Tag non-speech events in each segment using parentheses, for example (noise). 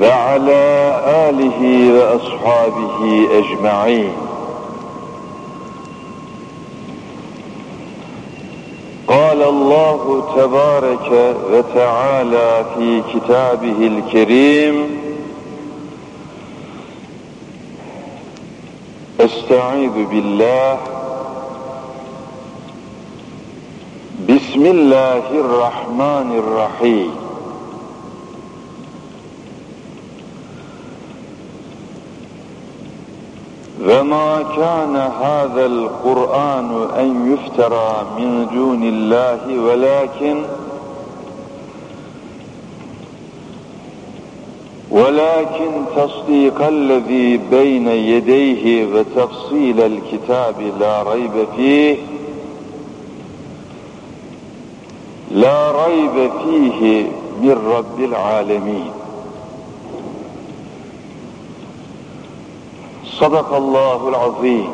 وعلى آله وأصحابه أجمعين. قال الله تبارك وتعالى في كتابه الكريم أستعيذ بالله. بسم الله الرحمن الرحيم. وما كان هذا القرآن أن يفترى من دون الله ولكن ولكن تصديق الذي بين يديه وتفصيل الكتاب لا ريب فيه لا ريب فيه من رب العالمين. صدق الله العظيم.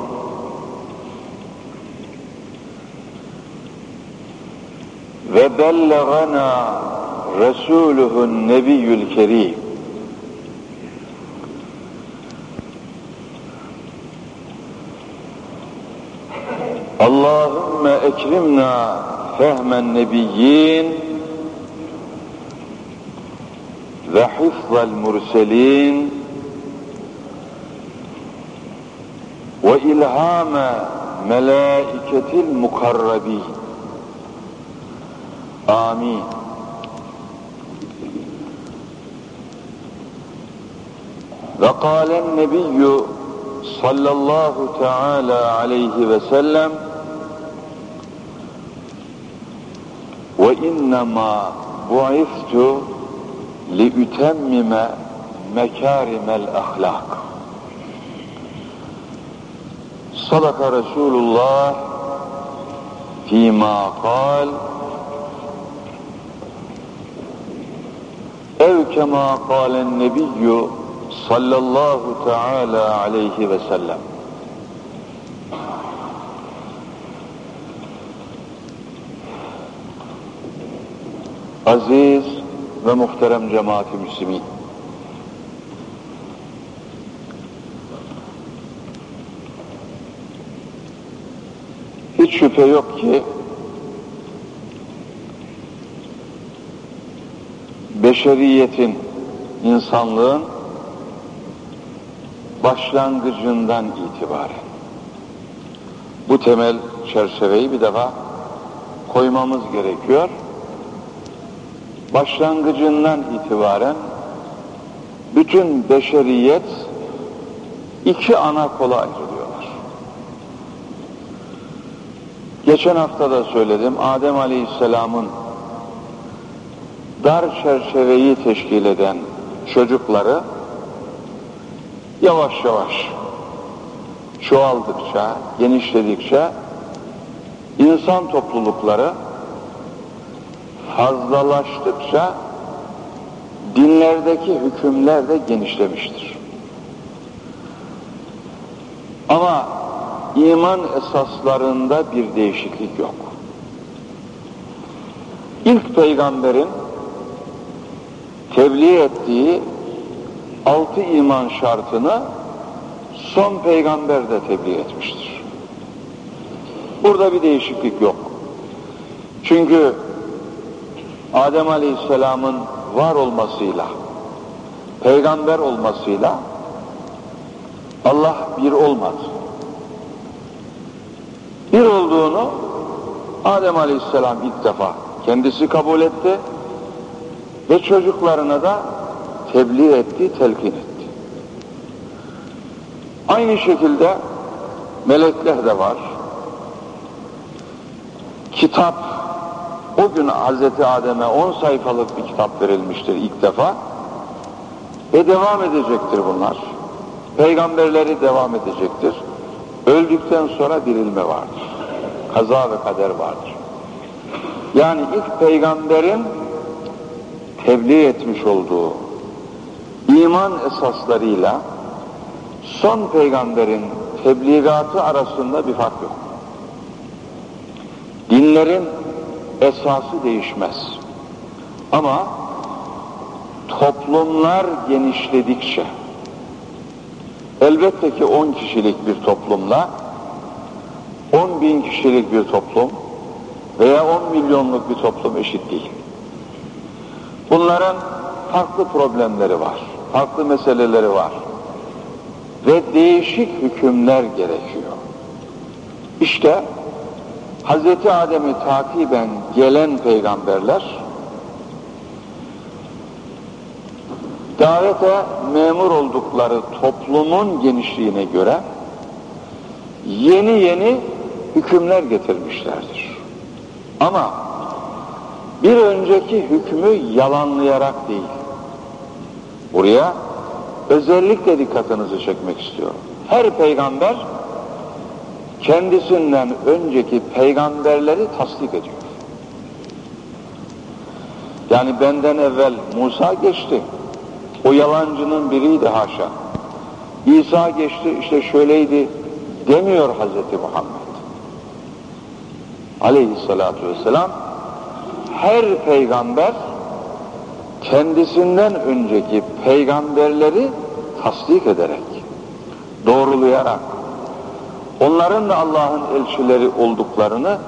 وبلغنا رسوله النبي الكريم. اللهم اكرمنا فهم النبيين وحفظ المرسلين ve ilhame melaiketil mukarrabi. Amin. Ve kâlen nebiyyü sallallahu teala aleyhi ve sellem ve innema bu'iftu li ütemmime mekârimel ahlâk. Sadaka Resulullah fîmâ kal ev kemâ kâlen nebiyyü sallallahu teâlâ aleyhi ve sellem. Aziz ve muhterem cemaati müslümin. Şüphe yok ki beşeriyetin, insanlığın başlangıcından itibaren bu temel çerçeveyi bir defa koymamız gerekiyor. Başlangıcından itibaren bütün beşeriyet iki ana kola ayrılıyorlar. Geçen hafta da söyledim, Adem Aleyhisselam'ın dar çerçeveyi teşkil eden çocukları yavaş yavaş çoğaldıkça, genişledikçe insan toplulukları fazlalaştıkça dinlerdeki hükümler de genişlemiştir. Ama iman esaslarında bir değişiklik yok. İlk peygamberin tebliğ ettiği altı iman şartını son peygamber de tebliğ etmiştir. Burada bir değişiklik yok. Çünkü Adem Aleyhisselam'ın var olmasıyla, peygamber olmasıyla Allah bir olmadı. Olduğunu Adem Aleyhisselam ilk defa kendisi kabul etti ve çocuklarına da tebliğ etti, telkin etti. Aynı şekilde melekler de var. Kitap, o gün Hz. Adem'e 10 sayfalık bir kitap verilmiştir ilk defa. Ve devam edecektir bunlar. Peygamberleri devam edecektir. Öldükten sonra dirilme vardır. Kaza ve kader vardır. Yani ilk peygamberin tebliğ etmiş olduğu iman esaslarıyla son peygamberin tebliğatı arasında bir fark yok. Dinlerin esası değişmez. Ama toplumlar genişledikçe elbette ki 10 kişilik bir toplumla 10 bin kişilik bir toplum veya 10 milyonluk bir toplum eşit değil. Bunların farklı problemleri var, farklı meseleleri var ve değişik hükümler gerekiyor. İşte Hz. Adem'i takiben gelen peygamberler davete memur oldukları toplumun genişliğine göre yeni yeni hükümler getirmişlerdir. Ama bir önceki hükmü yalanlayarak değil. Buraya özellikle dikkatinizi çekmek istiyorum. Her peygamber kendisinden önceki peygamberleri tasdik ediyor. Yani benden evvel Musa geçti. O yalancının biriydi haşa. İsa geçti işte şöyleydi demiyor Hazreti Muhammed. Aleyhissalatu vesselam her peygamber kendisinden önceki peygamberleri tasdik ederek, doğrulayarak, onların da Allah'ın elçileri olduklarını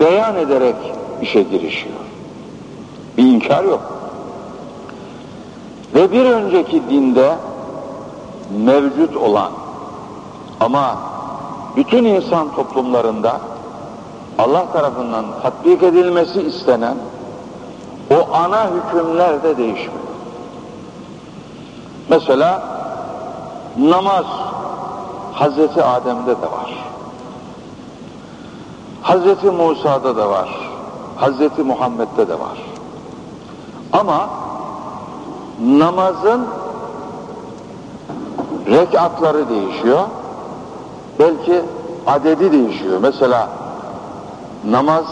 beyan ederek işe girişiyor. Bir inkar yok. Ve bir önceki dinde mevcut olan ama bütün insan toplumlarında Allah tarafından tatbik edilmesi istenen o ana hükümler de değişmiyor. Mesela namaz Hazreti Adem'de de var. Hazreti Musa'da da var. Hazreti Muhammed'de de var. Ama namazın rekatları değişiyor. Belki adedi değişiyor. Mesela namaz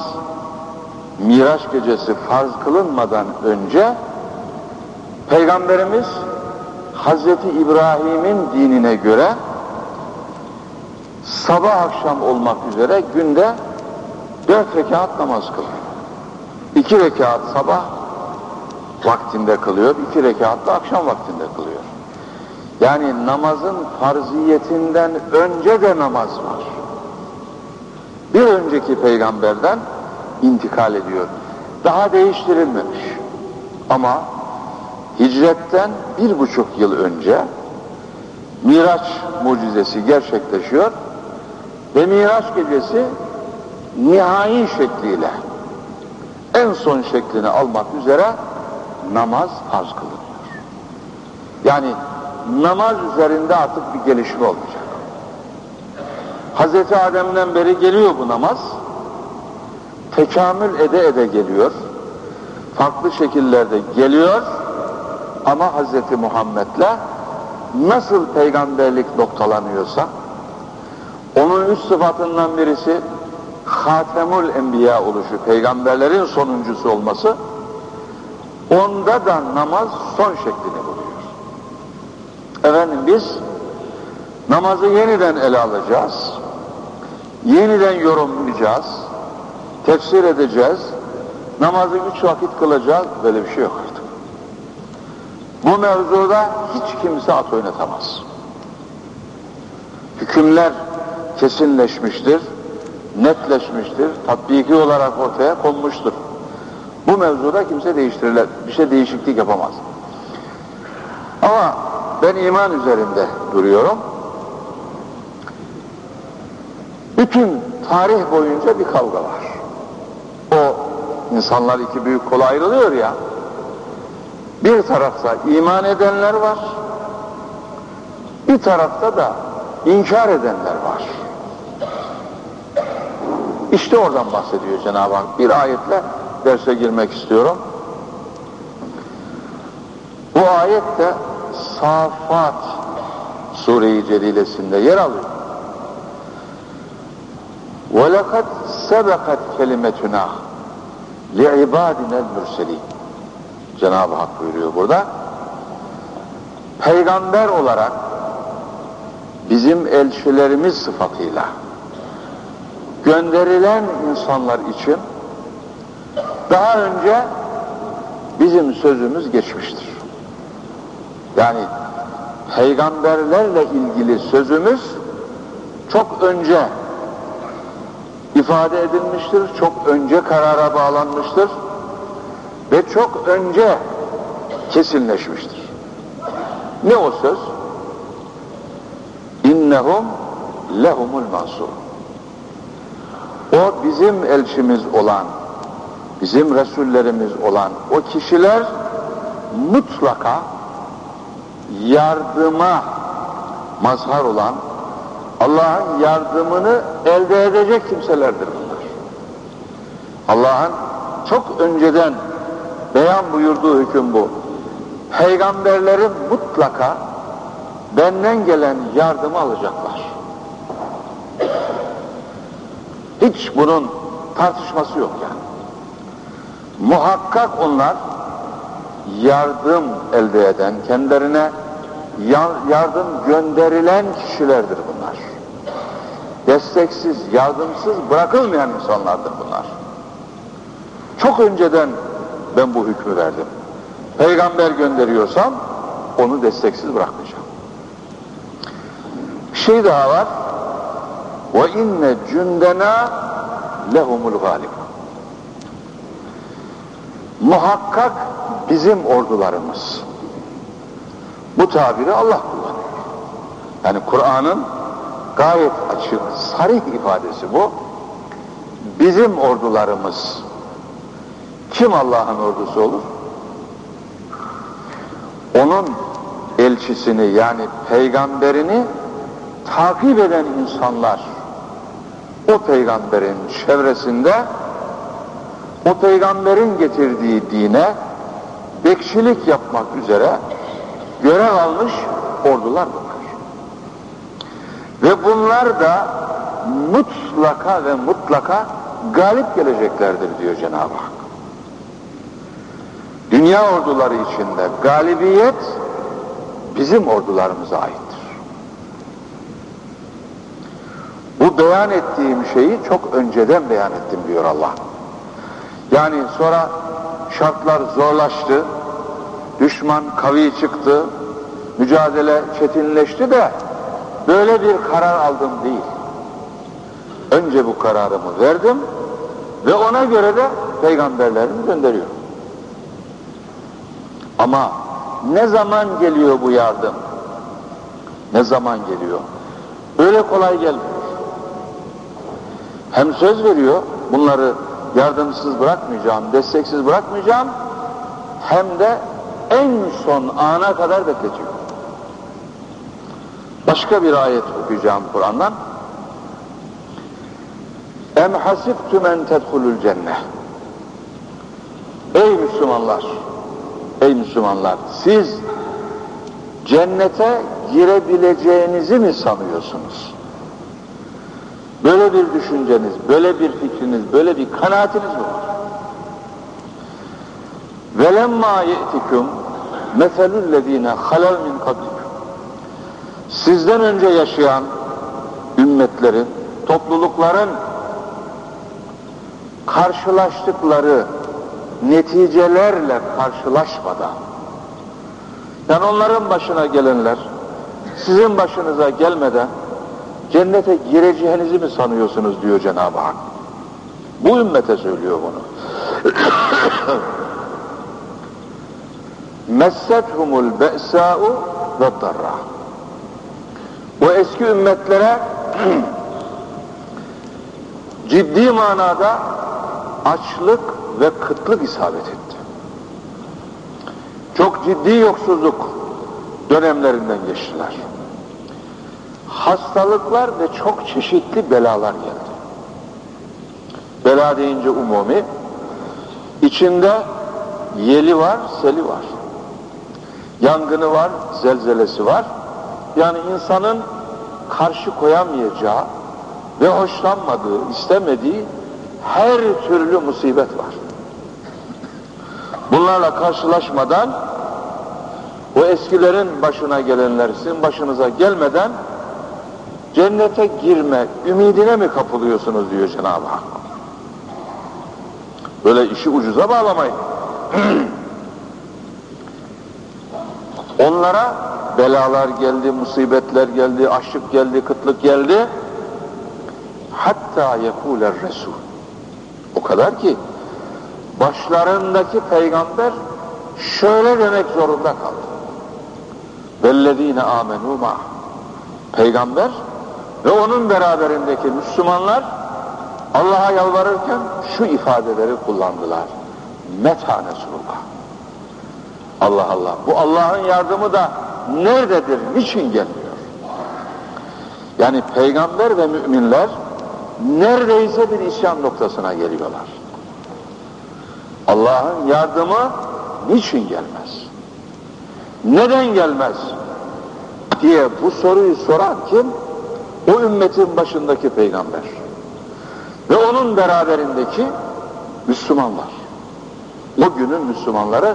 Miraç gecesi farz kılınmadan önce Peygamberimiz Hazreti İbrahim'in dinine göre sabah akşam olmak üzere günde dört rekat namaz kılıyor. İki rekat sabah vaktinde kılıyor, iki rekat da akşam vaktinde kılıyor. Yani namazın farziyetinden önce de namaz var. Bir önceki peygamberden intikal ediyor. Daha değiştirilmemiş. Ama hicretten bir buçuk yıl önce Miraç mucizesi gerçekleşiyor ve Miraç gecesi nihai şekliyle en son şeklini almak üzere namaz farz kılınıyor. Yani namaz üzerinde artık bir gelişme olacak. Hazreti Adem'den beri geliyor bu namaz. Tekamül ede ede geliyor. Farklı şekillerde geliyor. Ama Hazreti Muhammed'le nasıl peygamberlik noktalanıyorsa onun üst sıfatından birisi Hatemul Enbiya oluşu, peygamberlerin sonuncusu olması onda da namaz son şeklini buluyor. Efendim biz namazı yeniden ele alacağız. Yeniden yorumlayacağız. Tefsir edeceğiz. Namazı üç vakit kılacağız. Böyle bir şey yok artık. Bu mevzuda hiç kimse at oynatamaz. Hükümler kesinleşmiştir, netleşmiştir, tatbiki olarak ortaya konmuştur. Bu mevzuda kimse değiştirilir, bir şey değişiklik yapamaz. Ama ben iman üzerinde duruyorum. Bütün tarih boyunca bir kavga var. O insanlar iki büyük kola ayrılıyor ya. Bir tarafta iman edenler var. Bir tarafta da inkar edenler var. İşte oradan bahsediyor Cenab-ı Hak. Bir ayetle derse girmek istiyorum. Bu ayette Safat Sure-i Celilesinde yer alıyor. وَلَقَدْ سَبَقَتْ كَلِمَتُنَا لِعِبَادِنَا الْمُرْسَلِينَ Cenab-ı Hak buyuruyor burada. Peygamber olarak bizim elçilerimiz sıfatıyla gönderilen insanlar için daha önce bizim sözümüz geçmiştir. Yani peygamberlerle ilgili sözümüz çok önce ifade edilmiştir, çok önce karara bağlanmıştır ve çok önce kesinleşmiştir. Ne o söz? İnnehum lehumul mansur. O bizim elçimiz olan, bizim Resullerimiz olan o kişiler mutlaka yardıma mazhar olan Allah'ın yardımını elde edecek kimselerdir bunlar. Allah'ın çok önceden beyan buyurduğu hüküm bu. Peygamberlerin mutlaka benden gelen yardımı alacaklar. Hiç bunun tartışması yok yani. Muhakkak onlar yardım elde eden, kendilerine yardım gönderilen kişilerdir bunlar. Desteksiz, yardımsız bırakılmayan insanlardır bunlar. Çok önceden ben bu hükmü verdim. Peygamber gönderiyorsam onu desteksiz bırakmayacağım. Bir şey daha var. Ve inne cündena lehumul galib. Muhakkak bizim ordularımız. Bu tabiri Allah kullanıyor. Yani Kur'an'ın gayet açık, sarih ifadesi bu. Bizim ordularımız. Kim Allah'ın ordusu olur? Onun elçisini yani peygamberini takip eden insanlar o peygamberin çevresinde o peygamberin getirdiği dine bekçilik yapmak üzere görev almış ordular bunlar. Ve bunlar da mutlaka ve mutlaka galip geleceklerdir diyor Cenab-ı Hak. Dünya orduları içinde galibiyet bizim ordularımıza aittir. Bu beyan ettiğim şeyi çok önceden beyan ettim diyor Allah. Yani sonra şartlar zorlaştı, düşman kavi çıktı, mücadele çetinleşti de böyle bir karar aldım değil. Önce bu kararımı verdim ve ona göre de peygamberlerimi gönderiyorum. Ama ne zaman geliyor bu yardım? Ne zaman geliyor? Öyle kolay gelmiyor. Hem söz veriyor, bunları yardımsız bırakmayacağım, desteksiz bırakmayacağım, hem de en son ana kadar bekletiyor. Başka bir ayet okuyacağım Kur'an'dan. Em hasibtum en tedhulul cennet. Ey Müslümanlar, ey Müslümanlar, siz cennete girebileceğinizi mi sanıyorsunuz? Böyle bir düşünceniz, böyle bir fikriniz, böyle bir kanaatiniz mi var? وَلَمَّا يَئْتِكُمْ meselüllezine halal min kablik. Sizden önce yaşayan ümmetlerin, toplulukların karşılaştıkları neticelerle karşılaşmadan yani onların başına gelenler sizin başınıza gelmeden cennete gireceğinizi mi sanıyorsunuz diyor Cenab-ı Hak. Bu ümmete söylüyor bunu. Messethumul be'sa'u ve darra. O eski ümmetlere (clears throat) ciddi manada açlık ve kıtlık isabet etti. Çok ciddi yoksulluk dönemlerinden geçtiler. Hastalıklar ve çok çeşitli belalar geldi. Bela deyince umumi, içinde yeli var, seli var. Yangını var, zelzelesi var. Yani insanın karşı koyamayacağı ve hoşlanmadığı, istemediği her türlü musibet var. Bunlarla karşılaşmadan o eskilerin başına gelenler sizin başınıza gelmeden cennete girme ümidine mi kapılıyorsunuz diyor Cenab-ı Hak. Böyle işi ucuza bağlamayın. (clears throat) Onlara belalar geldi, musibetler geldi, açlık geldi, kıtlık geldi. Hatta yekuler Resul. O kadar ki başlarındaki peygamber şöyle demek zorunda kaldı. Vellezine amenu ma. Peygamber ve onun beraberindeki Müslümanlar Allah'a yalvarırken şu ifadeleri kullandılar. Meta Resulullah. Allah Allah. Bu Allah'ın yardımı da nerededir, niçin gelmiyor? Yani peygamber ve müminler neredeyse bir isyan noktasına geliyorlar. Allah'ın yardımı niçin gelmez? Neden gelmez? diye bu soruyu soran kim? O ümmetin başındaki peygamber. Ve onun beraberindeki Müslümanlar. O günün Müslümanları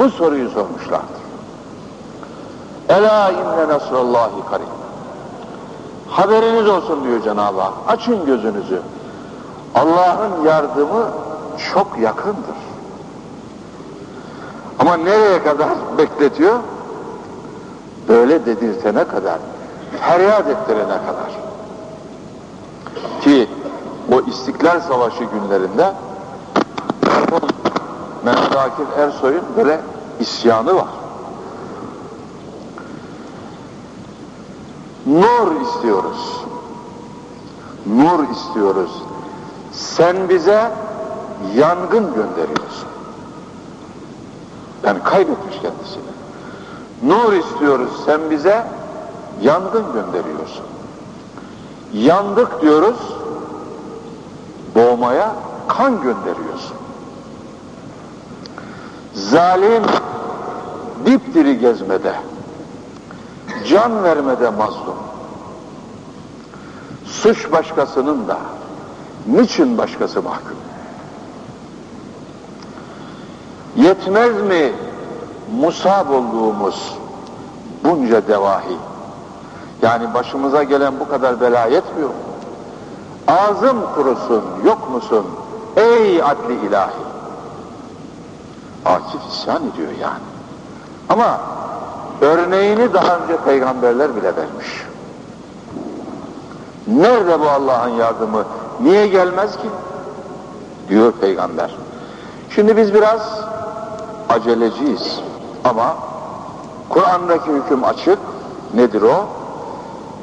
bu soruyu sormuşlardır. Ela inne nasrallahi karim. Haberiniz olsun diyor Cenab-ı Hak. Açın gözünüzü. Allah'ın yardımı çok yakındır. Ama nereye kadar (laughs) bekletiyor? Böyle dedirtene kadar, feryat ettirene kadar. Ki o İstiklal Savaşı günlerinde Mehmet Akif Ersoy'un böyle isyanı var. Nur istiyoruz. Nur istiyoruz. Sen bize yangın gönderiyorsun. Yani kaybetmiş kendisini. Nur istiyoruz. Sen bize yangın gönderiyorsun. Yandık diyoruz. Boğmaya kan gönderiyorsun. Zalim dipdiri gezmede, can vermede mazlum. Suç başkasının da, niçin başkası mahkum? Yetmez mi musab olduğumuz bunca devahi? Yani başımıza gelen bu kadar bela yetmiyor mu? Ağzım kurusun, yok musun? Ey adli ilahi! Akif isyan ediyor yani. Ama örneğini daha önce peygamberler bile vermiş. Nerede bu Allah'ın yardımı? Niye gelmez ki? Diyor peygamber. Şimdi biz biraz aceleciyiz. Ama Kur'an'daki hüküm açık. Nedir o?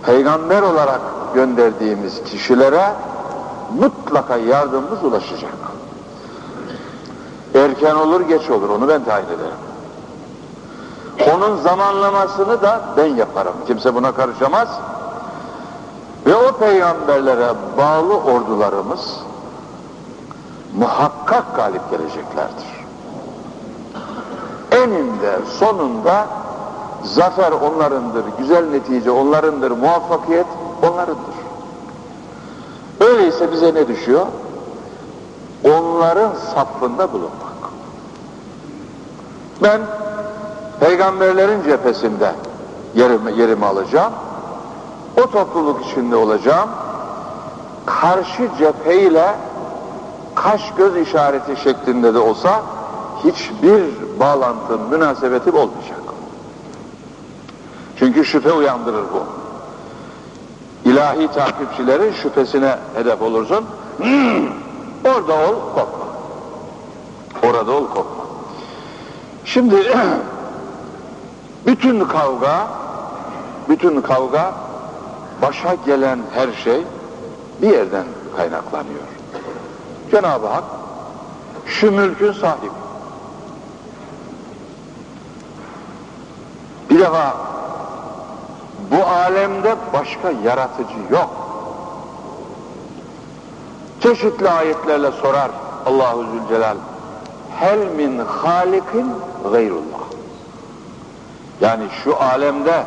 Peygamber olarak gönderdiğimiz kişilere mutlaka yardımımız ulaşacak. Erken olur geç olur onu ben tayin ederim. Onun zamanlamasını da ben yaparım. Kimse buna karışamaz. Ve o peygamberlere bağlı ordularımız muhakkak galip geleceklerdir. Eninde sonunda zafer onlarındır, güzel netice onlarındır, muvaffakiyet onlarındır. Öyleyse bize ne düşüyor? Onların safında bulunmak. Ben peygamberlerin cephesinde yerimi, yerimi alacağım. O topluluk içinde olacağım. Karşı cepheyle kaş göz işareti şeklinde de olsa hiçbir bağlantı, münasebetim olmayacak. Çünkü şüphe uyandırır bu. İlahi takipçilerin şüphesine hedef olursun. Hmm, orada ol, korkma. Orada ol, korkma. Şimdi (clears throat) bütün kavga, bütün kavga başa gelen her şey bir yerden kaynaklanıyor. Cenab-ı Hak şu mülkün sahibi. Bir defa bu alemde başka yaratıcı yok. Çeşitli ayetlerle sorar Allahu Zülcelal. Hel min halikin gayrullah. Yani şu alemde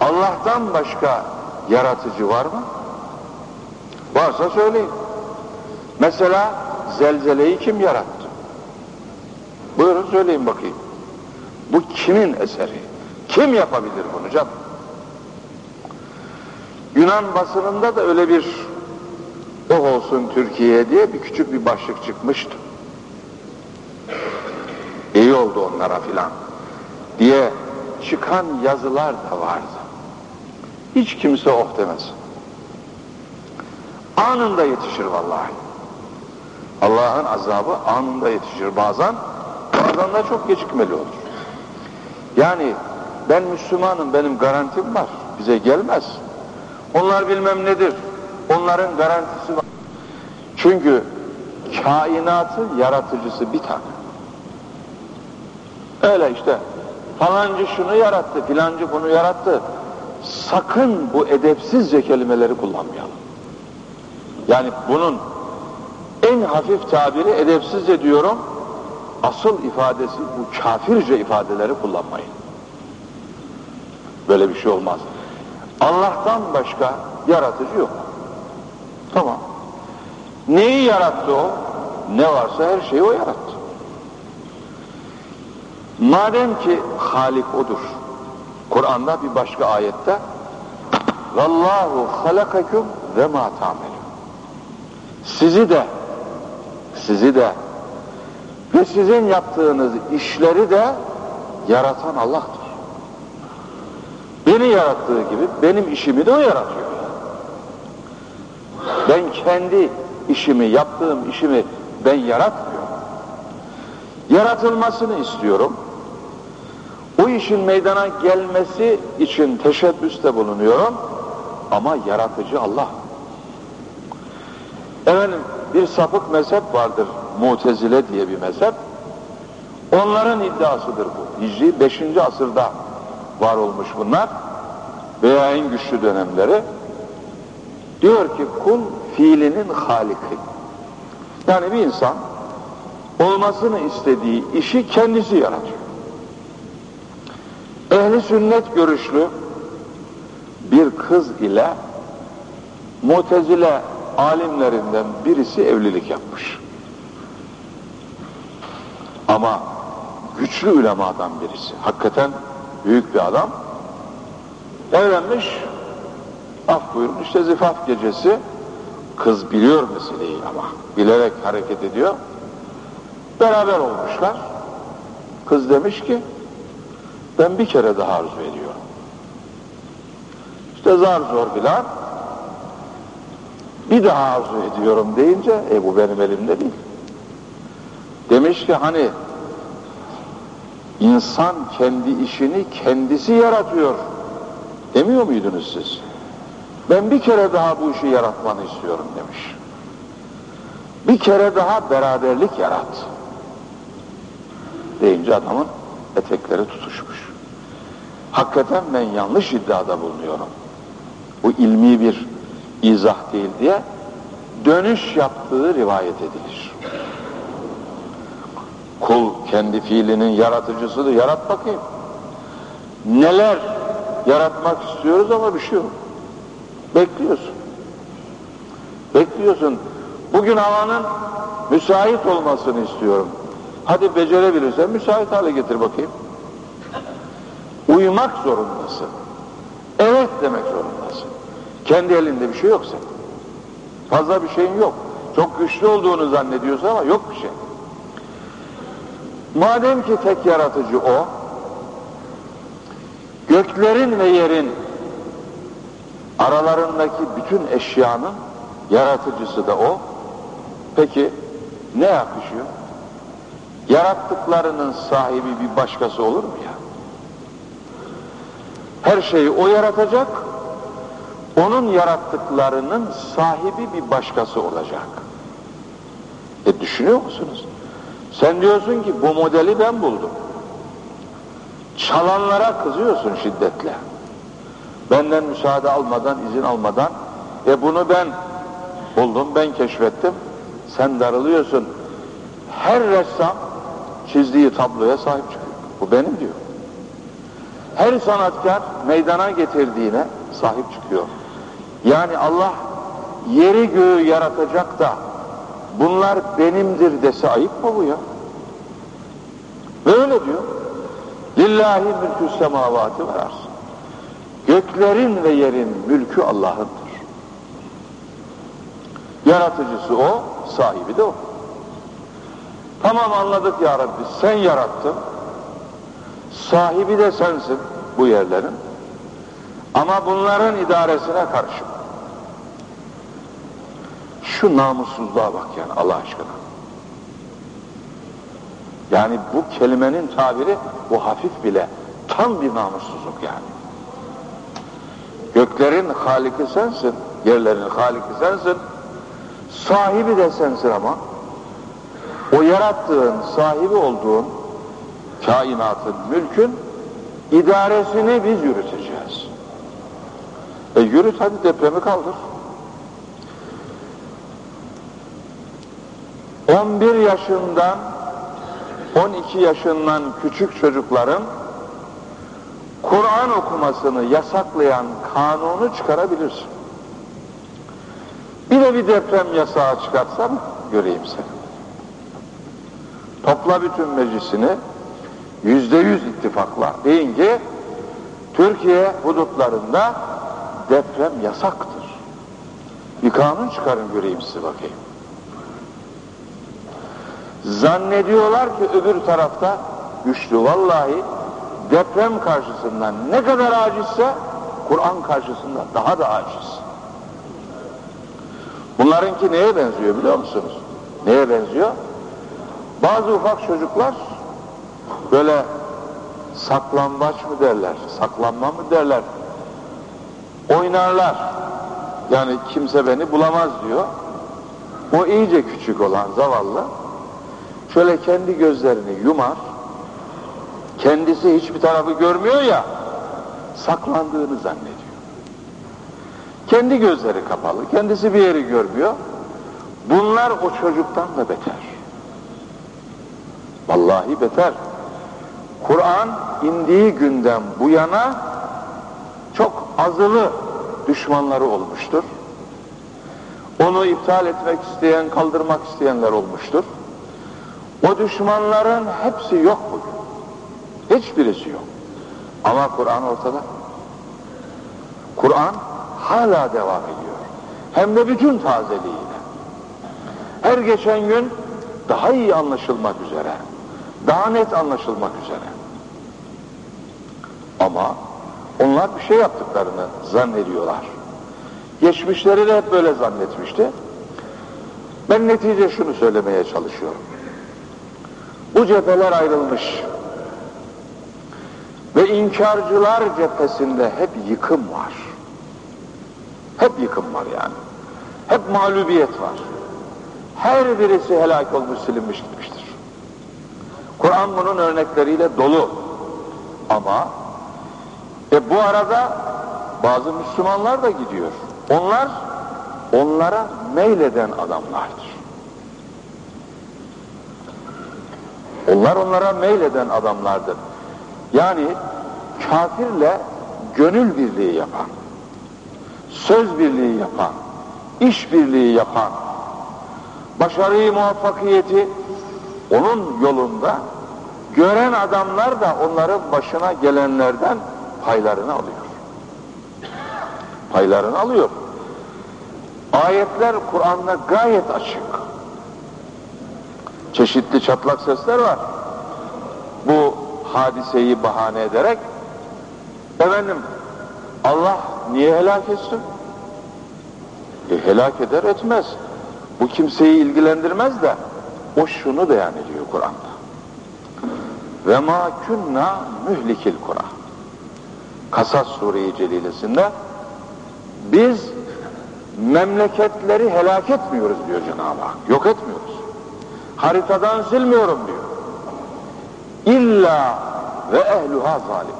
Allah'tan başka yaratıcı var mı? Varsa söyleyin. Mesela zelzeleyi kim yarattı? Buyurun söyleyin bakayım. Bu kimin eseri? Kim yapabilir bunu canım? Yunan basınında da öyle bir oh olsun Türkiye diye bir küçük bir başlık çıkmıştı. İyi oldu onlara filan diye çıkan yazılar da vardı. Hiç kimse oh demez. Anında yetişir vallahi. Allah'ın azabı anında yetişir bazen. Bazen de çok gecikmeli olur. Yani ben Müslümanım benim garantim var. Bize gelmez. Onlar bilmem nedir. Onların garantisi var. Çünkü kainatın yaratıcısı bir tane. Öyle işte falancı şunu yarattı, filancı bunu yarattı. Sakın bu edepsizce kelimeleri kullanmayalım. Yani bunun en hafif tabiri edepsizce diyorum. Asıl ifadesi bu kafirce ifadeleri kullanmayın. Böyle bir şey olmaz. Allah'tan başka yaratıcı yok. Tamam. Neyi yarattı o? Ne varsa her şeyi o yarattı. Madem ki Halik odur. Kur'an'da bir başka ayette Vallahu halakakum ve ma ta'melun. Sizi de sizi de ve sizin yaptığınız işleri de yaratan Allah'tır. Beni yarattığı gibi benim işimi de o yaratıyor. Ben kendi işimi, yaptığım işimi ben yaratmıyorum. Yaratılmasını istiyorum. O işin meydana gelmesi için teşebbüste bulunuyorum. Ama yaratıcı Allah. Efendim bir sapık mezhep vardır. Mutezile diye bir mezhep. Onların iddiasıdır bu. Hicri 5. asırda var olmuş bunlar. Veya en güçlü dönemleri. Diyor ki kul fiilinin haliki. Yani bir insan olmasını istediği işi kendisi yaratıyor. Ehli sünnet görüşlü bir kız ile mutezile alimlerinden birisi evlilik yapmış. Ama güçlü ulemadan birisi. Hakikaten büyük bir adam. Evlenmiş. Af buyurun işte zifaf gecesi kız biliyor meseleyi ama bilerek hareket ediyor. Beraber olmuşlar. Kız demiş ki ben bir kere daha arzu ediyorum. İşte zar zor filan bir daha arzu ediyorum deyince e bu benim elimde değil. Demiş ki hani insan kendi işini kendisi yaratıyor demiyor muydunuz siz? Ben bir kere daha bu işi yaratmanı istiyorum demiş. Bir kere daha beraberlik yarat. Deyince adamın etekleri tutuşmuş. Hakikaten ben yanlış iddiada bulunuyorum. Bu ilmi bir izah değil diye dönüş yaptığı rivayet edilir. Kul kendi fiilinin yaratıcısıdır. Yarat bakayım. Neler yaratmak istiyoruz ama bir şey yok. Bekliyorsun. Bekliyorsun. Bugün havanın müsait olmasını istiyorum. Hadi becerebilirsen müsait hale getir bakayım. Uyumak zorundasın. Evet demek zorundasın. Kendi elinde bir şey yok senin. Fazla bir şeyin yok. Çok güçlü olduğunu zannediyorsun ama yok bir şey. Madem ki tek yaratıcı o, göklerin ve yerin aralarındaki bütün eşyanın yaratıcısı da o. Peki ne yakışıyor? Yarattıklarının sahibi bir başkası olur mu ya? Her şeyi o yaratacak, onun yarattıklarının sahibi bir başkası olacak. E düşünüyor musunuz? Sen diyorsun ki bu modeli ben buldum. Çalanlara kızıyorsun şiddetle. Benden müsaade almadan, izin almadan e bunu ben buldum, ben keşfettim. Sen darılıyorsun. Her ressam çizdiği tabloya sahip çıkıyor. Bu benim diyor. Her sanatkar meydana getirdiğine sahip çıkıyor. Yani Allah yeri göğü yaratacak da bunlar benimdir dese ayıp mı bu ya? Böyle diyor. Lillahi mülkü semavati ve arz. Göklerin ve yerin mülkü Allah'ındır. Yaratıcısı o, sahibi de o. Tamam anladık ya Rabbi, sen yarattın. Sahibi de sensin. Bu yerlerin. Ama bunların idaresine karşı. Şu namussuzluğa bak yani Allah aşkına. Yani bu kelimenin tabiri bu hafif bile tam bir namussuzluk yani. Göklerin haliki sensin, yerlerin haliki sensin, sahibi de sensin ama o yarattığın, sahibi olduğun kainatın, mülkün idaresini biz yürüteceğiz. E yürüt hadi depremi kaldır. 11 yaşından 12 yaşından küçük çocukların Kur'an okumasını yasaklayan kanunu çıkarabilirsin. Bir de bir deprem yasağı çıkartsam göreyim seni. Topla bütün meclisini yüzde yüz ittifakla deyin ki Türkiye hudutlarında deprem yasaktır. Bir kanun çıkarın göreyim size bakayım. Zannediyorlar ki öbür tarafta güçlü. Vallahi deprem karşısında ne kadar acizse Kur'an karşısında daha da aciz. Bunlarınki neye benziyor biliyor musunuz? Neye benziyor? Bazı ufak çocuklar böyle saklambaç mı derler, saklanma mı derler, oynarlar. Yani kimse beni bulamaz diyor. O iyice küçük olan zavallı şöyle kendi gözlerini yumar, kendisi hiçbir tarafı görmüyor ya, saklandığını zannediyor. Kendi gözleri kapalı, kendisi bir yeri görmüyor. Bunlar o çocuktan da beter. Vallahi beter. Kur'an indiği günden bu yana çok azılı düşmanları olmuştur. Onu iptal etmek isteyen, kaldırmak isteyenler olmuştur. O düşmanların hepsi yok bugün. Hiçbirisi yok. Ama Kur'an ortada. Kur'an hala devam ediyor. Hem de bütün tazeliğiyle. Her geçen gün daha iyi anlaşılmak üzere, daha net anlaşılmak üzere. Ama onlar bir şey yaptıklarını zannediyorlar. Geçmişleri de hep böyle zannetmişti. Ben netice şunu söylemeye çalışıyorum. Bu cepheler ayrılmış. Ve inkarcılar cephesinde hep yıkım var. Hep yıkım var yani. Hep mağlubiyet var. Her birisi helak olmuş, silinmiş gitmiştir. Kur'an bunun örnekleriyle dolu. Ama e bu arada bazı Müslümanlar da gidiyor. Onlar onlara meyleden adamlardır. Onlar onlara meyleden adamlardır. Yani kafirle gönül birliği yapan, söz birliği yapan, iş birliği yapan, başarıyı, muvaffakiyeti onun yolunda gören adamlar da onların başına gelenlerden paylarını alıyor. Paylarını alıyor. Ayetler Kur'an'da gayet açık. Çeşitli çatlak sesler var. Bu hadiseyi bahane ederek efendim Allah niye helak etsin? E, helak eder etmez. Bu kimseyi ilgilendirmez de o şunu beyan ediyor Kur'an'da. Ve ma kunna mühlikil Kur'an. Kasas Sure-i Celilesinde biz memleketleri helak etmiyoruz diyor Cenab-ı Hak. Yok etmiyoruz. Haritadan silmiyorum diyor. İlla ve ehluha zalim.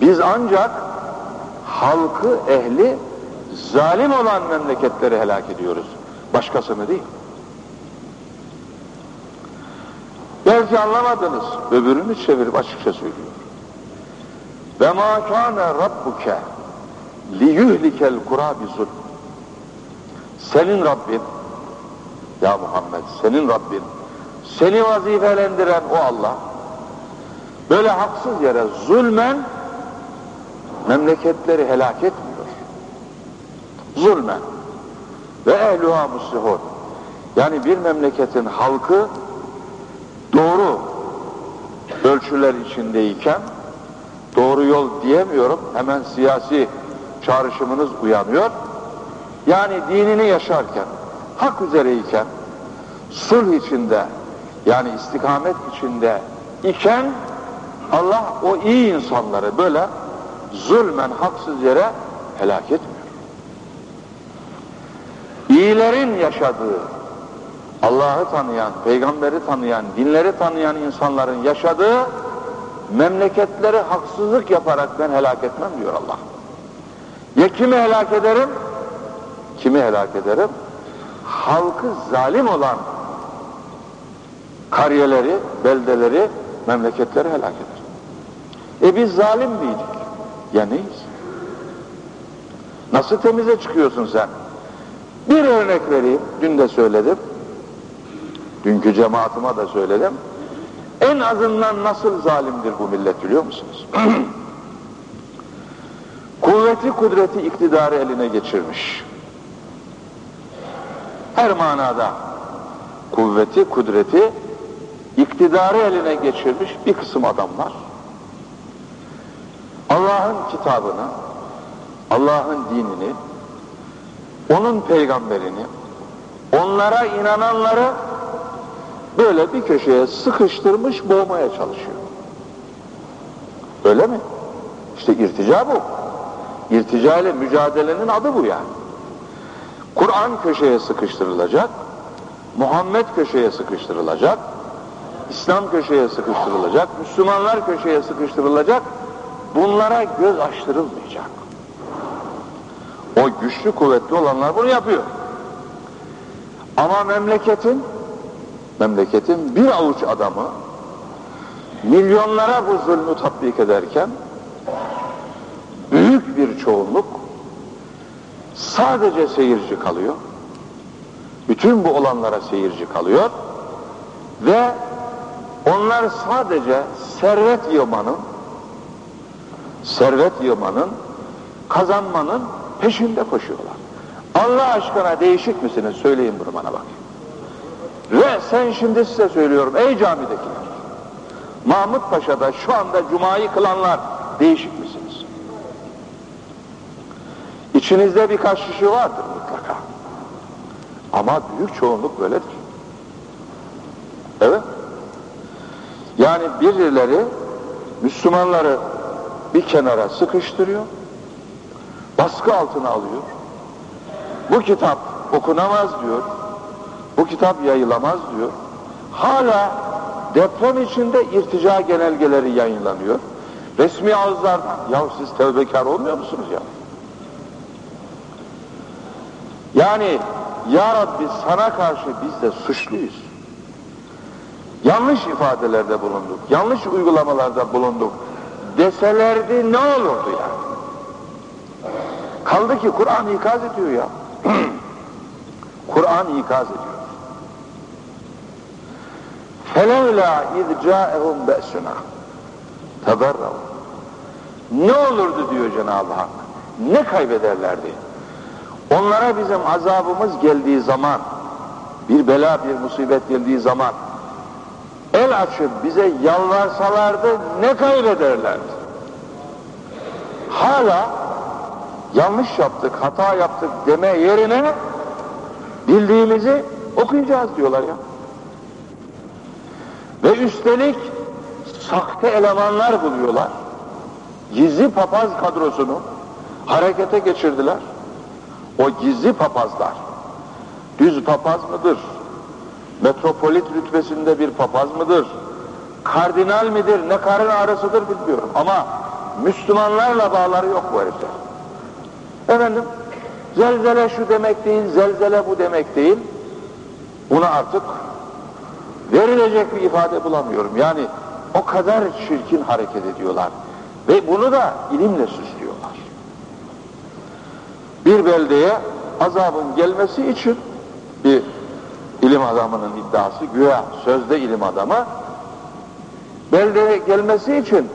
Biz ancak halkı, ehli zalim olan memleketleri helak ediyoruz. Başkasını değil. Belki anlamadınız. Öbürünü çevirip açıkça söylüyor. Ve ma kana rabbuke li yuhlikel kura bi Senin Rabbin ya Muhammed senin Rabbin seni vazifelendiren o Allah böyle haksız yere zulmen memleketleri helak etmiyor. Zulmen ve ehluha muslihun yani bir memleketin halkı doğru ölçüler içindeyken doğru yol diyemiyorum. Hemen siyasi çağrışımınız uyanıyor. Yani dinini yaşarken, hak üzereyken, sulh içinde, yani istikamet içinde iken Allah o iyi insanları böyle zulmen haksız yere helak etmiyor. İyilerin yaşadığı, Allah'ı tanıyan, peygamberi tanıyan, dinleri tanıyan insanların yaşadığı memleketleri haksızlık yaparak ben helak etmem diyor Allah. Ya kimi helak ederim? Kimi helak ederim? Halkı zalim olan kariyeleri, beldeleri, memleketleri helak eder. E biz zalim miydik? Ya neyiz? Nasıl temize çıkıyorsun sen? Bir örnek vereyim, dün de söyledim. Dünkü cemaatıma da söyledim. En azından nasıl zalimdir bu millet biliyor musunuz? (clears throat) Kuvveti, kudreti, iktidarı eline geçirmiş. Her manada kuvveti, kudreti, iktidarı eline geçirmiş bir kısım adamlar. Allah'ın kitabını, Allah'ın dinini, onun peygamberini, onlara inananları böyle bir köşeye sıkıştırmış boğmaya çalışıyor. Öyle mi? İşte irtica bu. İrtica ile mücadelenin adı bu yani. Kur'an köşeye sıkıştırılacak, Muhammed köşeye sıkıştırılacak, İslam köşeye sıkıştırılacak, Müslümanlar köşeye sıkıştırılacak, bunlara göz açtırılmayacak. O güçlü kuvvetli olanlar bunu yapıyor. Ama memleketin memleketin bir avuç adamı milyonlara bu zulmü tatbik ederken büyük bir çoğunluk sadece seyirci kalıyor. Bütün bu olanlara seyirci kalıyor ve onlar sadece servet yığmanın servet yığmanın kazanmanın peşinde koşuyorlar. Allah aşkına değişik misiniz? Söyleyin bunu bana bakayım. Ve sen şimdi size söylüyorum ey camidekiler. Mahmut Paşa'da şu anda Cuma'yı kılanlar değişik misiniz? İçinizde birkaç kişi vardır mutlaka. Ama büyük çoğunluk böyledir. Evet. Yani birileri Müslümanları bir kenara sıkıştırıyor, baskı altına alıyor. Bu kitap okunamaz diyor, bu kitap yayılamaz diyor. Hala deprem içinde irtica genelgeleri yayınlanıyor. Resmi ağızlardan, ya siz tevbekar olmuyor musunuz ya? Yani Ya Rabbi sana karşı biz de suçluyuz. Yanlış ifadelerde bulunduk, yanlış uygulamalarda bulunduk deselerdi ne olurdu ya? Kaldı ki Kur'an ikaz ediyor ya. (clears throat) Kur'an ikaz ediyor. Felevla iz ca'ehum be'suna tadarrav. Ne olurdu diyor Cenab-ı Hak. Ne kaybederlerdi? Onlara bizim azabımız geldiği zaman, bir bela, bir musibet geldiği zaman, el açıp bize yalvarsalardı ne kaybederlerdi? Hala yanlış yaptık, hata yaptık deme yerine bildiğimizi okuyacağız diyorlar ya. Ve üstelik sahte elemanlar buluyorlar. Gizli papaz kadrosunu harekete geçirdiler. O gizli papazlar düz papaz mıdır? Metropolit rütbesinde bir papaz mıdır? Kardinal midir? Ne karın ağrısıdır bilmiyorum. Ama Müslümanlarla bağları yok bu herifler. Efendim, zelzele şu demek değil, zelzele bu demek değil. Bunu artık verilecek bir ifade bulamıyorum. Yani o kadar çirkin hareket ediyorlar. Ve bunu da ilimle süslüyorlar. Bir beldeye azabın gelmesi için bir ilim adamının iddiası, güya sözde ilim adamı, beldeye gelmesi için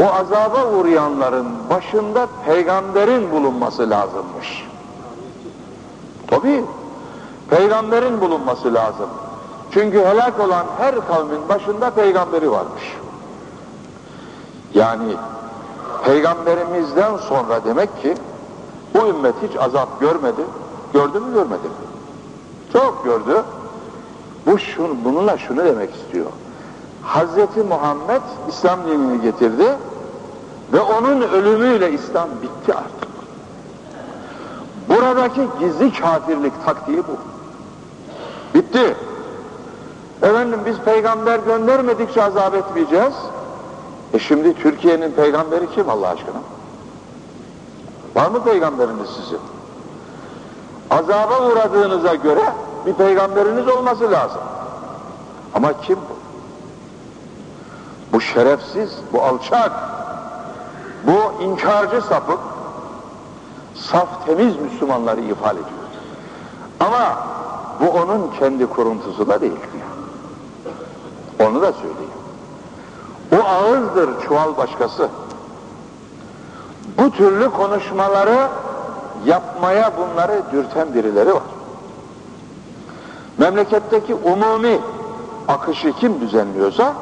o azaba uğrayanların başında peygamberin bulunması lazımmış. Tabii, peygamberin bulunması lazım. Çünkü helak olan her kavmin başında peygamberi varmış. Yani peygamberimizden sonra demek ki bu ümmet hiç azap görmedi. Gördü mü görmedi mi? Çok gördü. Bu şunu, bununla şunu demek istiyor. Hazreti Muhammed İslam dinini getirdi ve onun ölümüyle İslam bitti artık. Buradaki gizli kafirlik taktiği bu. Bitti. Efendim biz peygamber göndermedikçe azap etmeyeceğiz. E şimdi Türkiye'nin peygamberi kim Allah aşkına? Var mı peygamberiniz sizin? Azaba uğradığınıza göre bir peygamberiniz olması lazım. Ama kim bu? Bu şerefsiz, bu alçak, bu inkarcı sapık, saf temiz Müslümanları ifade ediyor. Ama bu onun kendi kuruntusu da değil. Onu da söyleyeyim. O ağızdır çuval başkası. Bu türlü konuşmaları yapmaya bunları dürten birileri var. Memleketteki umumi akışı kim düzenliyorsa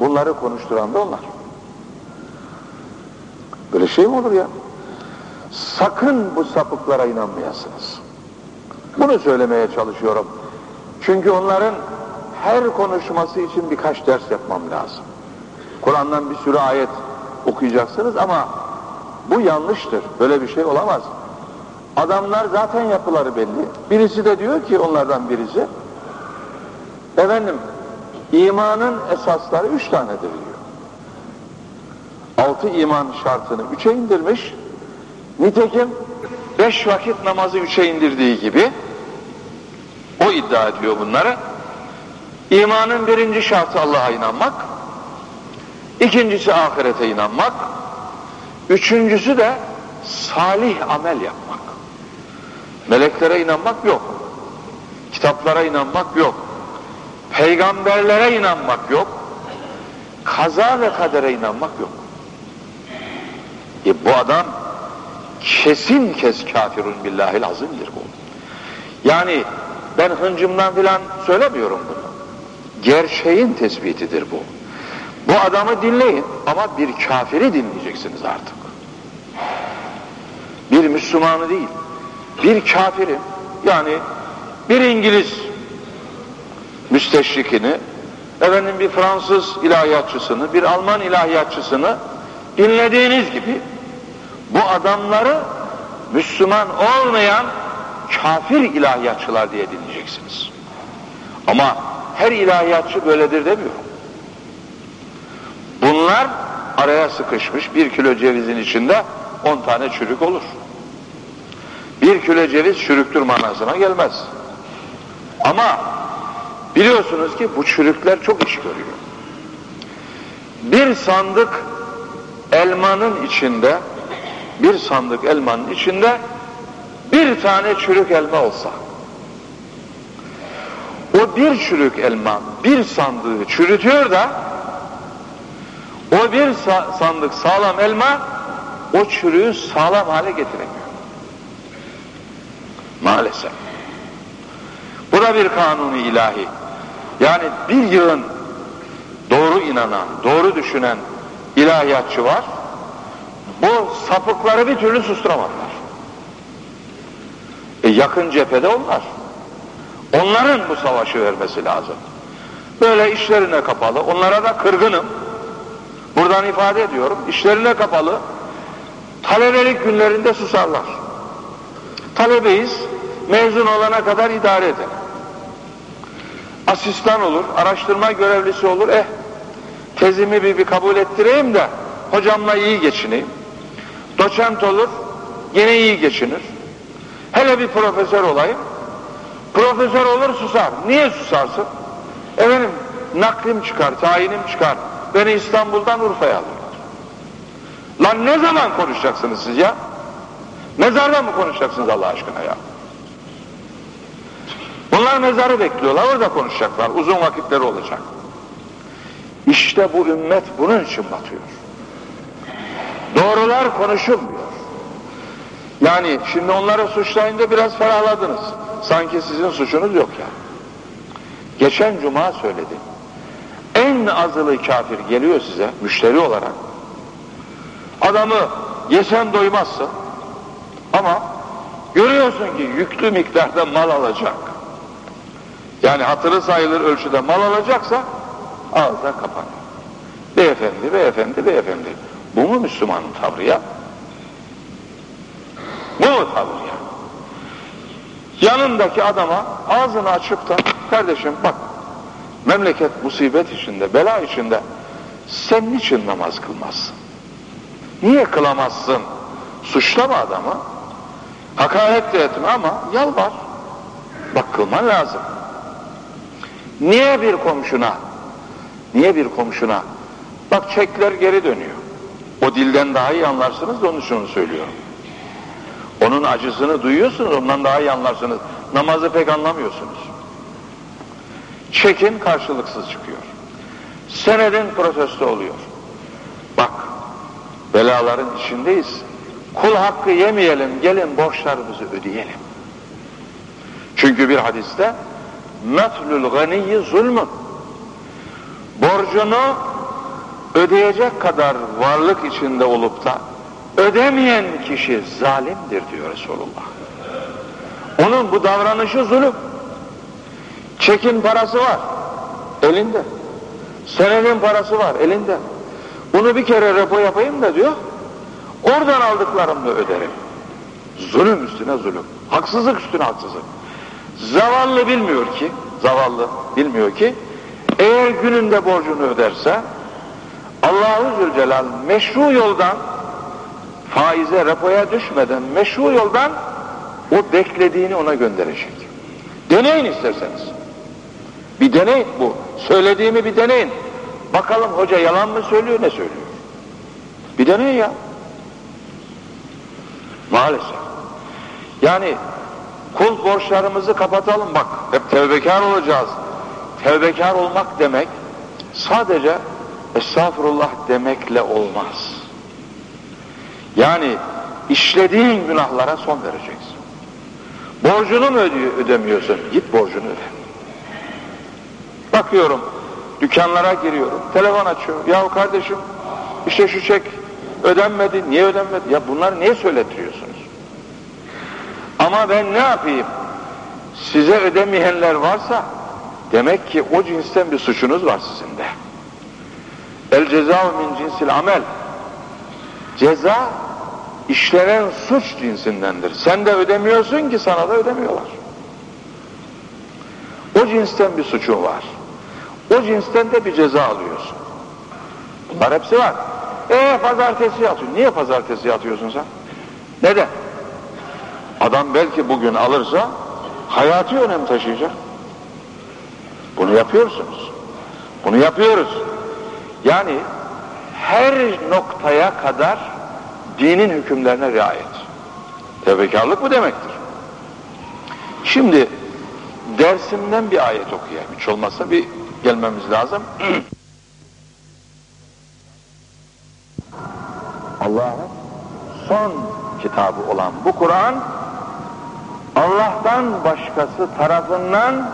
bunları konuşturan da onlar. Böyle şey mi olur ya? Sakın bu sapıklara inanmayasınız. Bunu söylemeye çalışıyorum. Çünkü onların her konuşması için birkaç ders yapmam lazım. Kur'an'dan bir sürü ayet okuyacaksınız ama bu yanlıştır. Böyle bir şey olamaz. Adamlar zaten yapıları belli. Birisi de diyor ki onlardan birisi efendim imanın esasları üç tanedir diyor. Altı iman şartını üçe indirmiş. Nitekim beş vakit namazı üçe indirdiği gibi o iddia ediyor bunları. İmanın birinci şartı Allah'a inanmak, ikincisi ahirete inanmak, üçüncüsü de salih amel yapmak. Meleklere inanmak yok. Kitaplara inanmak yok. Peygamberlere inanmak yok. Kaza ve kadere inanmak yok. E bu adam kesin kes kafirun billahil azimdir bu. Yani ben hıncımdan filan söylemiyorum bunu. Gerçeğin tespitidir bu. Bu adamı dinleyin ama bir kafiri dinleyeceksiniz artık. Bir Müslümanı değil, bir kafiri yani bir İngiliz müsteşrikini, efendim bir Fransız ilahiyatçısını, bir Alman ilahiyatçısını dinlediğiniz gibi bu adamları Müslüman olmayan kafir ilahiyatçılar diye dinleyeceksiniz. Ama her ilahiyatçı böyledir demiyorum. Bunlar araya sıkışmış bir kilo cevizin içinde on tane çürük olur. Bir kilo ceviz çürüktür manasına gelmez. Ama biliyorsunuz ki bu çürükler çok iş görüyor. Bir sandık elmanın içinde bir sandık elmanın içinde bir tane çürük elma olsa o bir çürük elma bir sandığı çürütüyor da o bir sandık sağlam elma o çürüğü sağlam hale getiremiyor. Maalesef. Bu da bir kanunu ilahi. Yani bir yığın doğru inanan, doğru düşünen ilahiyatçı var. Bu sapıkları bir türlü susturamadılar. E yakın cephede onlar. Onların bu savaşı vermesi lazım. Böyle işlerine kapalı, onlara da kırgınım. Buradan ifade ediyorum, işlerine kapalı, talebelik günlerinde susarlar. Talebeyiz, mezun olana kadar idare eder. Asistan olur, araştırma görevlisi olur, eh tezimi bir, bir kabul ettireyim de hocamla iyi geçineyim. Doçent olur, yine iyi geçinir. Hele bir profesör olayım, profesör olur susar. Niye susarsın? Efendim naklim çıkar, tayinim çıkar. Beni İstanbul'dan Urfa'ya alırlar. Lan ne zaman konuşacaksınız siz ya? Mezarda mı konuşacaksınız Allah aşkına ya? Bunlar mezarı bekliyorlar, orada konuşacaklar. Uzun vakitleri olacak. İşte bu ümmet bunun için batıyor. Doğrular konuşulmuyor. Yani şimdi onları suçlayınca biraz ferahladınız. Sanki sizin suçunuz yok ya. Geçen cuma söyledim. En azılı kafir geliyor size müşteri olarak. adamı yesen doymazsın. Ama görüyorsun ki yüklü miktarda mal alacak. Yani hatırı sayılır ölçüde mal alacaksa ağızda kapanıyor. Beyefendi, beyefendi, beyefendi. Bu mu Müslümanın tavrı ya? Bu mu tavır ya? Yanındaki adama ağzını açıp da kardeşim bak memleket musibet içinde, bela içinde sen niçin namaz kılmazsın? Niye kılamazsın? Suçlama adamı. Hakaret de etme ama yalvar. Bak kılman lazım. Niye bir komşuna? Niye bir komşuna? Bak çekler geri dönüyor. O dilden daha iyi anlarsınız da onun için söylüyorum. Onun acısını duyuyorsunuz, ondan daha iyi anlarsınız. Namazı pek anlamıyorsunuz. Çekin karşılıksız çıkıyor. Senedin protesto oluyor. Bak, belaların içindeyiz. Kul hakkı yemeyelim, gelin borçlarımızı ödeyelim. Çünkü bir hadiste metlül ganiyyi zulmün borcunu ödeyecek kadar varlık içinde olup da ödemeyen kişi zalimdir diyor Resulullah. Onun bu davranışı zulüm. Çekin parası var elinde. Senedin parası var elinde. Bunu bir kere repo yapayım da diyor. Oradan aldıklarımla öderim. Zulüm üstüne zulüm. Haksızlık üstüne haksızlık. Zavallı bilmiyor ki, zavallı bilmiyor ki eğer gününde borcunu öderse Allahu Zülcelal meşru yoldan faize, repoya düşmeden meşru yoldan o beklediğini ona gönderecek. Deneyin isterseniz. Bir deneyin bu. Söylediğimi bir deneyin. Bakalım hoca yalan mı söylüyor ne söylüyor. Bir deneyin ya. Maalesef. Yani kul borçlarımızı kapatalım bak. Hep tevbekar olacağız. Tevbekar olmak demek sadece estağfurullah demekle olmaz. Yani işlediğin günahlara son vereceksin. Borcunu mu ödemiyorsun? Git borcunu öde. Bakıyorum, dükkanlara giriyorum, telefon açıyor. Ya kardeşim, işte şu çek ödenmedi, niye ödenmedi? Ya bunları niye söylettiriyorsunuz? Ama ben ne yapayım? Size ödemeyenler varsa, demek ki o cinsten bir suçunuz var sizin de. El ceza min cinsil amel. Ceza işlenen suç cinsindendir. Sen de ödemiyorsun ki sana da ödemiyorlar. O cinsten bir suçun var. O cinsten de bir ceza alıyorsun. Bunlar hepsi var. E pazartesi atıyor. Niye pazartesi atıyorsun sen? Neden? Adam belki bugün alırsa hayati önem taşıyacak. Bunu yapıyorsunuz. Bunu yapıyoruz. Yani her noktaya kadar dinin hükümlerine riayet. Tevbekarlık bu demektir. Şimdi dersimden bir ayet okuyayım. Hiç olmazsa bir gelmemiz lazım. (clears throat) Allah'ın son kitabı olan bu Kur'an Allah'tan başkası tarafından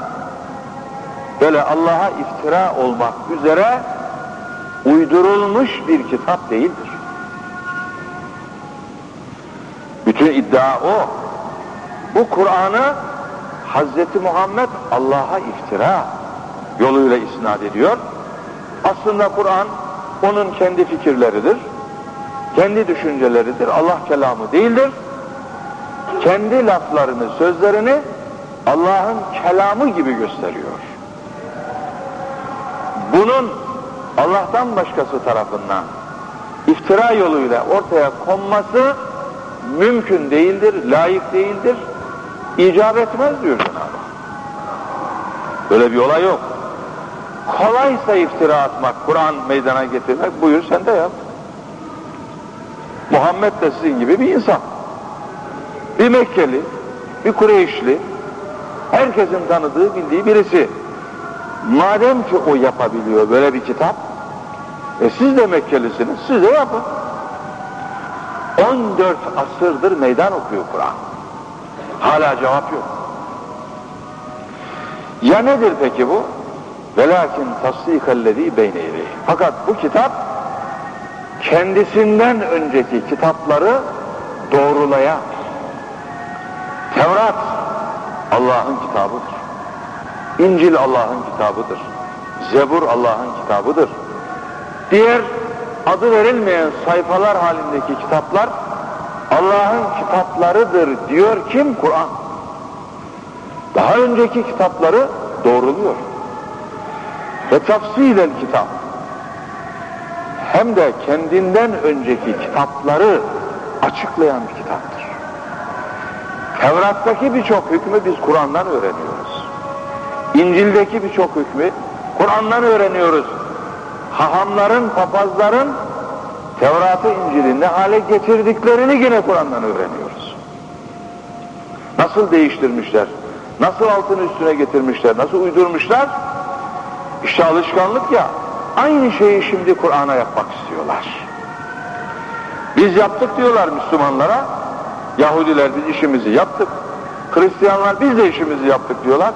böyle Allah'a iftira olmak üzere uydurulmuş bir kitap değildir. Bütün iddia o. Bu Kur'an'ı Hazreti Muhammed Allah'a iftira yoluyla isnat ediyor. Aslında Kur'an onun kendi fikirleridir. Kendi düşünceleridir. Allah kelamı değildir. Kendi laflarını, sözlerini Allah'ın kelamı gibi gösteriyor. Bunun Allah'tan başkası tarafından iftira yoluyla ortaya konması mümkün değildir, layık değildir, icap etmez diyor Cenab-ı. Böyle bir olay yok. Kolaysa iftira atmak, Kur'an meydana getirmek, buyur sen de yap. Muhammed de sizin gibi bir insan. Bir Mekkeli, bir Kureyşli, herkesin tanıdığı, bildiği birisi. Madem ki o yapabiliyor böyle bir kitap, e siz de Mekkelisiniz, siz de yapın. 14 asırdır meydan okuyor Kur'an. Hala cevap yok. Ya nedir peki bu? Velakin tasdikallezî beyne Fakat bu kitap kendisinden önceki kitapları doğrulayan Tevrat Allah'ın kitabıdır. İncil Allah'ın kitabıdır. Zebur Allah'ın kitabıdır. Diğer adı verilmeyen sayfalar halindeki kitaplar Allah'ın kitaplarıdır diyor kim? Kur'an. Daha önceki kitapları doğruluyor. Ve tafsilen kitap. Hem de kendinden önceki kitapları açıklayan bir kitaptır. Tevrat'taki birçok hükmü biz Kur'an'dan öğreniyoruz. İncil'deki birçok hükmü Kur'an'dan öğreniyoruz. Hahamların, papazların Tevrat'ı İncil'i ne hale getirdiklerini yine Kur'an'dan öğreniyoruz. Nasıl değiştirmişler, nasıl altını üstüne getirmişler, nasıl uydurmuşlar? İşte alışkanlık ya, aynı şeyi şimdi Kur'an'a yapmak istiyorlar. Biz yaptık diyorlar Müslümanlara, Yahudiler biz işimizi yaptık, Hristiyanlar biz de işimizi yaptık diyorlar.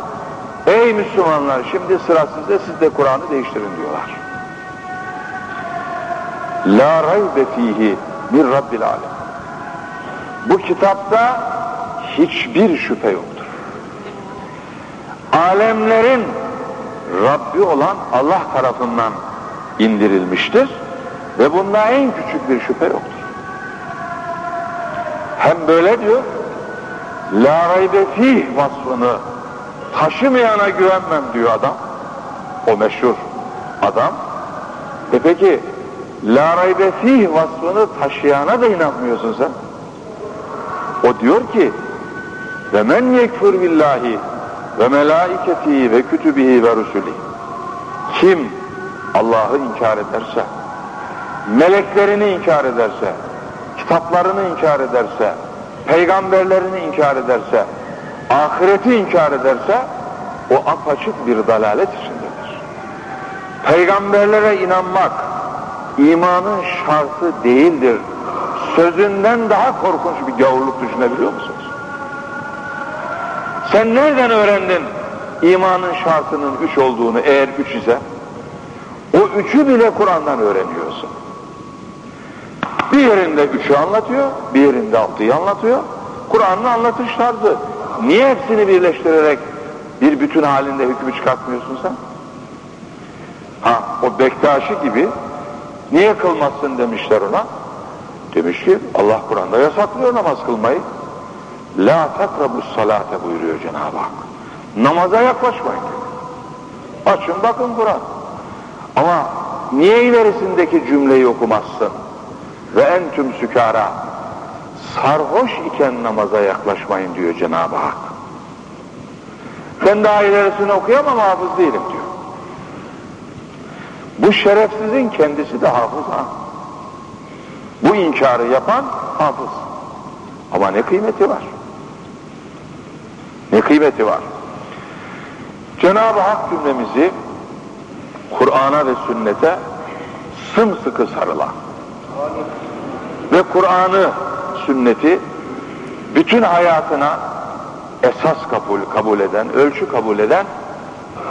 Ey Müslümanlar şimdi sıra sizde, siz de Kur'an'ı değiştirin diyorlar. La raybe fihi min rabbil alem. Bu kitapta hiçbir şüphe yoktur. Alemlerin Rabbi olan Allah tarafından indirilmiştir ve bunda en küçük bir şüphe yoktur. Hem böyle diyor, la raybe fih vasfını taşımayana güvenmem diyor adam. O meşhur adam. E peki la raybe fih vasfını taşıyana da inanmıyorsun sen. O diyor ki ve men yekfur billahi ve melaiketihi ve kütübihi ve rusuli kim Allah'ı inkar ederse meleklerini inkar ederse kitaplarını inkar ederse peygamberlerini inkar ederse ahireti inkar ederse o apaçık bir dalalet içindedir. Peygamberlere inanmak imanın şartı değildir. Sözünden daha korkunç bir gavurluk düşünebiliyor musunuz? Sen nereden öğrendin imanın şartının üç olduğunu eğer üç ise? O üçü bile Kur'an'dan öğreniyorsun. Bir yerinde üçü anlatıyor, bir yerinde altıyı anlatıyor. Kur'an'ın anlatış tarzı. Niye hepsini birleştirerek bir bütün halinde hükmü çıkartmıyorsun sen? Ha, o Bektaşi gibi niye kılmazsın demişler ona. Demiş ki Allah Kur'an'da yasaklıyor namaz kılmayı. La takrabus salate buyuruyor Cenab-ı Hak. Namaza yaklaşmayın. Açın bakın Kur'an. Ama niye ilerisindeki cümleyi okumazsın? Ve entüm sükara. Sarhoş iken namaza yaklaşmayın diyor Cenab-ı Hak. Ben daha ilerisini okuyamam hafız değilim diyor. Bu şerefsizin kendisi de hafız ha. Bu inkarı yapan hafız. Ama ne kıymeti var? Ne kıymeti var? Cenab-ı Hak cümlemizi Kur'an'a ve sünnete sımsıkı sarılan ve Kur'an'ı, sünneti bütün hayatına esas kabul, kabul eden, ölçü kabul eden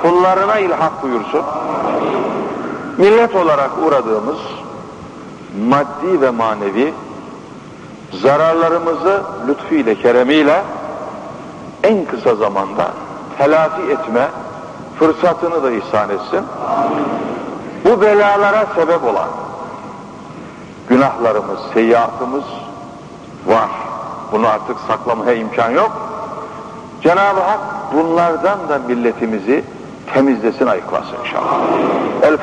kullarına ilhak buyursun. Millet olarak uğradığımız maddi ve manevi zararlarımızı lütfiyle, keremiyle en kısa zamanda telafi etme fırsatını da ihsan etsin. Bu belalara sebep olan günahlarımız, seyyiatımız var. Bunu artık saklamaya imkan yok. Cenab-ı Hak bunlardan da milletimizi temizlesin, ayıklasın inşallah. El